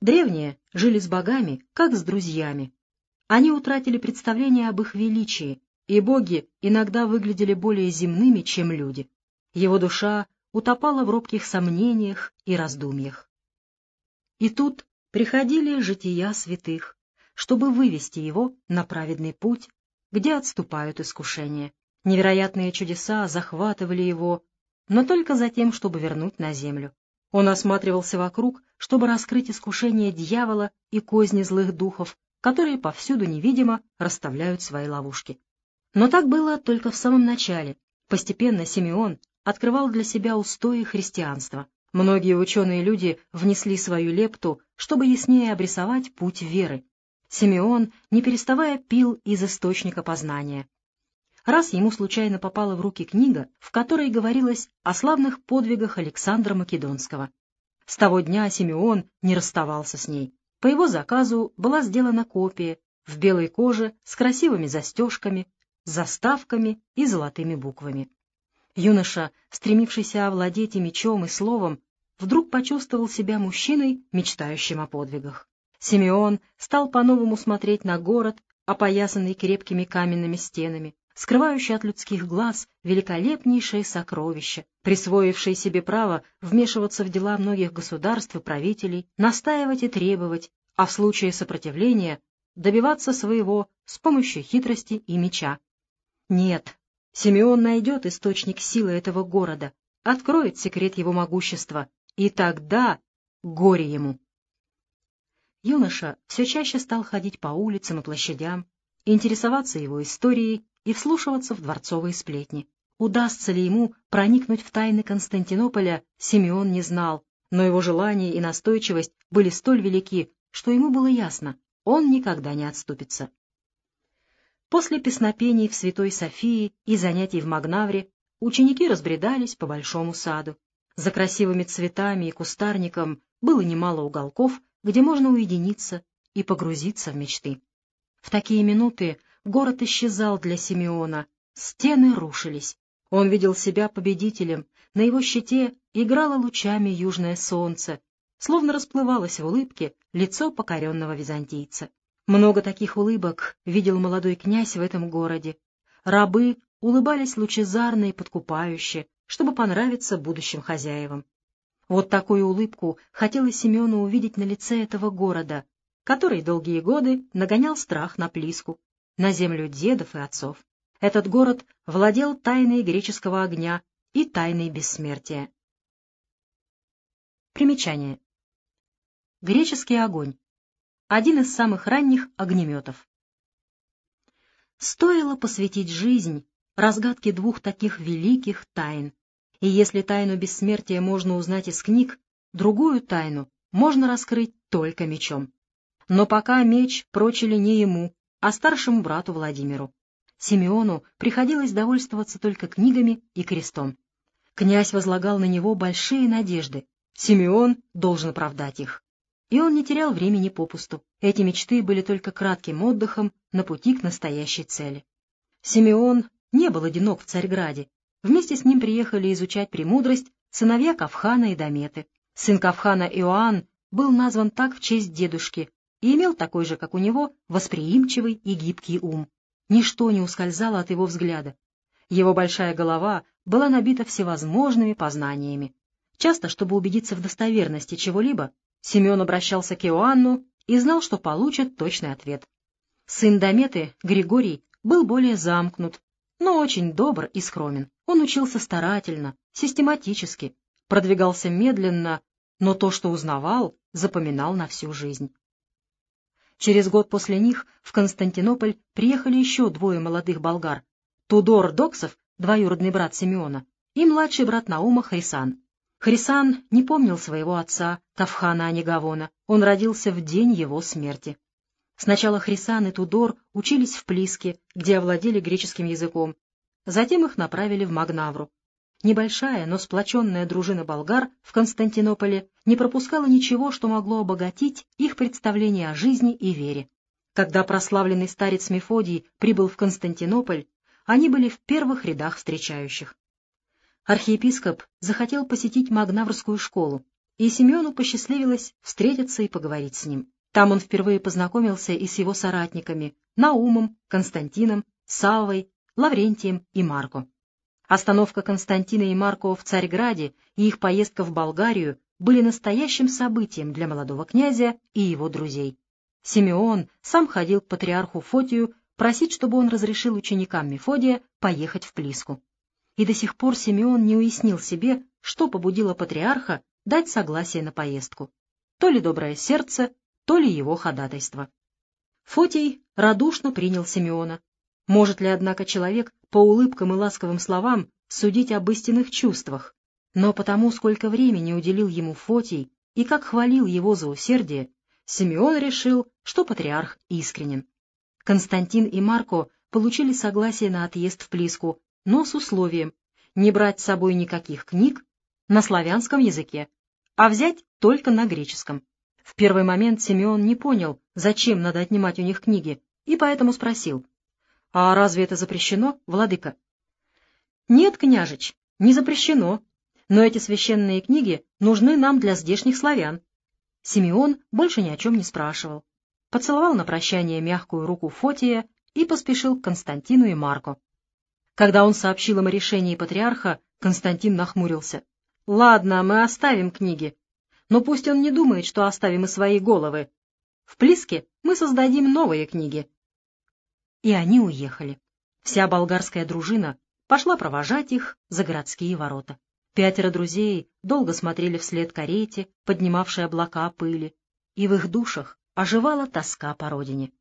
Древние жили с богами, как с друзьями. Они утратили представление об их величии, и боги иногда выглядели более земными, чем люди. Его душа утопала в робких сомнениях и раздумьях. И тут приходили жития святых, чтобы вывести его на праведный путь, где отступают искушения. Невероятные чудеса захватывали его, но только за тем, чтобы вернуть на землю. Он осматривался вокруг, чтобы раскрыть искушение дьявола и козни злых духов, которые повсюду невидимо расставляют свои ловушки. Но так было только в самом начале. Постепенно Симеон открывал для себя устои христианства. Многие ученые люди внесли свою лепту, чтобы яснее обрисовать путь веры. Симеон, не переставая, пил из источника познания. Раз ему случайно попала в руки книга, в которой говорилось о славных подвигах Александра Македонского. С того дня Симеон не расставался с ней. По его заказу была сделана копия в белой коже с красивыми застежками, заставками и золотыми буквами. Юноша, стремившийся овладеть и мечом, и словом, вдруг почувствовал себя мужчиной, мечтающим о подвигах. Симеон стал по-новому смотреть на город, опоясанный крепкими каменными стенами, скрывающий от людских глаз великолепнейшее сокровище, присвоившее себе право вмешиваться в дела многих государств и правителей, настаивать и требовать, а в случае сопротивления добиваться своего с помощью хитрости и меча. Нет, Симеон найдет источник силы этого города, откроет секрет его могущества, и тогда горе ему. Юноша все чаще стал ходить по улицам и площадям, интересоваться его историей и вслушиваться в дворцовые сплетни. Удастся ли ему проникнуть в тайны Константинополя, Симеон не знал, но его желание и настойчивость были столь велики, что ему было ясно, он никогда не отступится. После песнопений в Святой Софии и занятий в Магнавре ученики разбредались по большому саду. За красивыми цветами и кустарником было немало уголков, где можно уединиться и погрузиться в мечты. В такие минуты город исчезал для Симеона, стены рушились. Он видел себя победителем, на его щите играло лучами южное солнце, словно расплывалось в улыбке лицо покоренного византийца. Много таких улыбок видел молодой князь в этом городе. Рабы улыбались лучезарно и подкупающе, чтобы понравиться будущим хозяевам. Вот такую улыбку хотелось Семену увидеть на лице этого города, который долгие годы нагонял страх на Плиску, на землю дедов и отцов. Этот город владел тайной греческого огня и тайной бессмертия. Примечание. Греческий огонь один из самых ранних огнеметов. Стоило посвятить жизнь разгадке двух таких великих тайн. И если тайну бессмертия можно узнать из книг, другую тайну можно раскрыть только мечом. Но пока меч прочили не ему, а старшему брату Владимиру. Симеону приходилось довольствоваться только книгами и крестом. Князь возлагал на него большие надежды. Симеон должен оправдать их. И он не терял времени попусту. Эти мечты были только кратким отдыхом на пути к настоящей цели. Симеон не был одинок в Царьграде. Вместе с ним приехали изучать премудрость сыновья Кавхана и Дометы. Сын Кавхана Иоанн был назван так в честь дедушки и имел такой же, как у него, восприимчивый и гибкий ум. Ничто не ускользало от его взгляда. Его большая голова была набита всевозможными познаниями. Часто, чтобы убедиться в достоверности чего-либо, Семен обращался к Иоанну и знал, что получит точный ответ. Сын Дометы, Григорий, был более замкнут, но очень добр и скромен. Он учился старательно, систематически, продвигался медленно, но то, что узнавал, запоминал на всю жизнь. Через год после них в Константинополь приехали еще двое молодых болгар — Тудор Доксов, двоюродный брат Симеона, и младший брат Наума Хрисан. Хрисан не помнил своего отца, Тавхана Анигавона. Он родился в день его смерти. Сначала Хрисан и Тудор учились в Плиске, где овладели греческим языком. Затем их направили в Магнавру. Небольшая, но сплоченная дружина болгар в Константинополе не пропускала ничего, что могло обогатить их представление о жизни и вере. Когда прославленный старец Мефодий прибыл в Константинополь, они были в первых рядах встречающих архиепископ захотел посетить Магнаврскую школу. и Симеону посчастливилось встретиться и поговорить с ним. Там он впервые познакомился и с его соратниками — Наумом, Константином, Саввой, Лаврентием и Марко. Остановка Константина и Марко в Царьграде и их поездка в Болгарию были настоящим событием для молодого князя и его друзей. Симеон сам ходил к патриарху Фотию просить, чтобы он разрешил ученикам Мефодия поехать в Плиску. И до сих пор Симеон не уяснил себе, что побудило патриарха дать согласие на поездку. То ли доброе сердце, то ли его ходатайство. Фотий радушно принял Симеона. Может ли, однако, человек по улыбкам и ласковым словам судить об истинных чувствах? Но потому, сколько времени уделил ему Фотий и как хвалил его за усердие, Симеон решил, что патриарх искренен. Константин и Марко получили согласие на отъезд в Плиску, но с условием не брать с собой никаких книг на славянском языке, а взять только на греческом. В первый момент Симеон не понял, зачем надо отнимать у них книги, и поэтому спросил, «А разве это запрещено, владыка?» «Нет, княжич, не запрещено, но эти священные книги нужны нам для здешних славян». Симеон больше ни о чем не спрашивал. Поцеловал на прощание мягкую руку Фотия и поспешил к Константину и Марку. Когда он сообщил им о решении патриарха, Константин нахмурился. «Ладно, мы оставим книги, но пусть он не думает, что оставим и свои головы. В Плиске мы создадим новые книги. И они уехали. Вся болгарская дружина пошла провожать их за городские ворота. Пятеро друзей долго смотрели вслед карете, поднимавшей облака пыли, и в их душах оживала тоска по родине.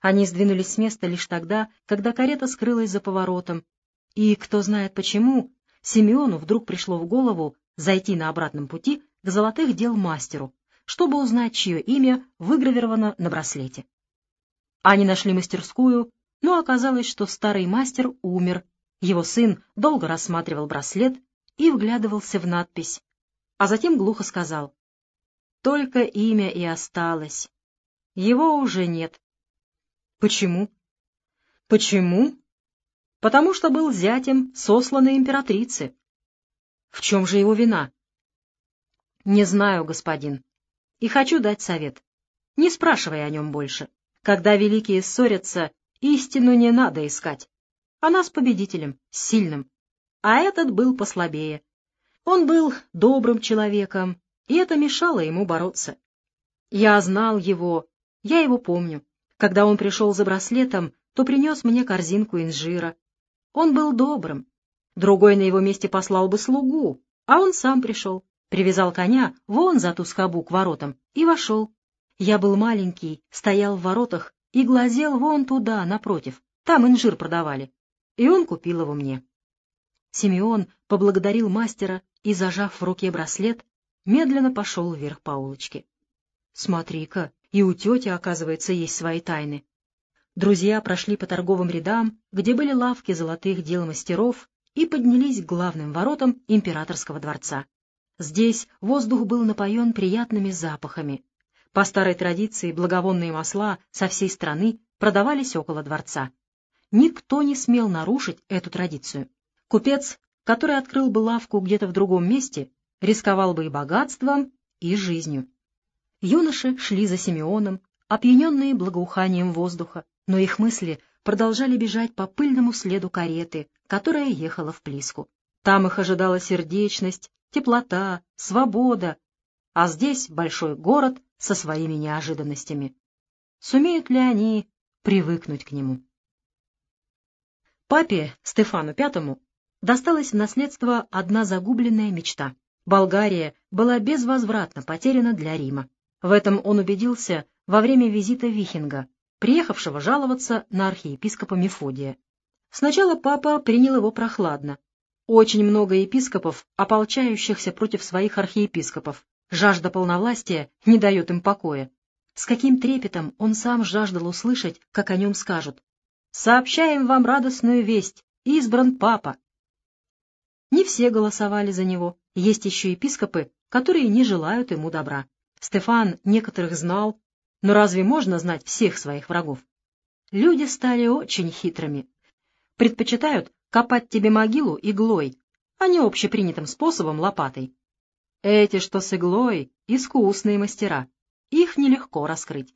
Они сдвинулись с места лишь тогда, когда карета скрылась за поворотом, и, кто знает почему, Симеону вдруг пришло в голову зайти на обратном пути к золотых дел мастеру, чтобы узнать, чье имя выгравировано на браслете. Они нашли мастерскую, но оказалось, что старый мастер умер. Его сын долго рассматривал браслет и вглядывался в надпись, а затем глухо сказал, «Только имя и осталось. Его уже нет». «Почему?» «Почему?» «Потому что был зятем сосланной императрицы». «В чем же его вина?» «Не знаю, господин. И хочу дать совет. Не спрашивай о нем больше. Когда великие ссорятся, истину не надо искать. Она с победителем, сильным. А этот был послабее. Он был добрым человеком, и это мешало ему бороться. Я знал его, я его помню. Когда он пришел за браслетом, то принес мне корзинку инжира. Он был добрым. Другой на его месте послал бы слугу, а он сам пришел привязал коня вон за ту скобу к воротам и вошел. Я был маленький, стоял в воротах и глазел вон туда, напротив. Там инжир продавали. И он купил его мне. Симеон поблагодарил мастера и, зажав в руке браслет, медленно пошел вверх по улочке. Смотри-ка, и у тети, оказывается, есть свои тайны. Друзья прошли по торговым рядам, где были лавки золотых дел мастеров, и поднялись к главным воротам императорского дворца. Здесь воздух был напоен приятными запахами. По старой традиции благовонные масла со всей страны продавались около дворца. Никто не смел нарушить эту традицию. Купец, который открыл бы лавку где-то в другом месте, рисковал бы и богатством, и жизнью. Юноши шли за Симеоном, опьяненные благоуханием воздуха, но их мысли продолжали бежать по пыльному следу кареты, которая ехала в Плиску. Там их ожидала сердечность, теплота, свобода, а здесь большой город со своими неожиданностями. Сумеют ли они привыкнуть к нему? Папе Стефану V досталась в наследство одна загубленная мечта. Болгария была безвозвратно потеряна для Рима. В этом он убедился во время визита Вихинга, приехавшего жаловаться на архиепископа Мефодия. Сначала папа принял его прохладно, очень много епископов, ополчающихся против своих архиепископов. Жажда полновластия не дает им покоя. С каким трепетом он сам жаждал услышать, как о нем скажут. «Сообщаем вам радостную весть. Избран папа». Не все голосовали за него. Есть еще епископы, которые не желают ему добра. Стефан некоторых знал, но разве можно знать всех своих врагов? Люди стали очень хитрыми. Предпочитают копать тебе могилу иглой, а не общепринятым способом лопатой. Эти, что с иглой, искусные мастера. Их нелегко раскрыть.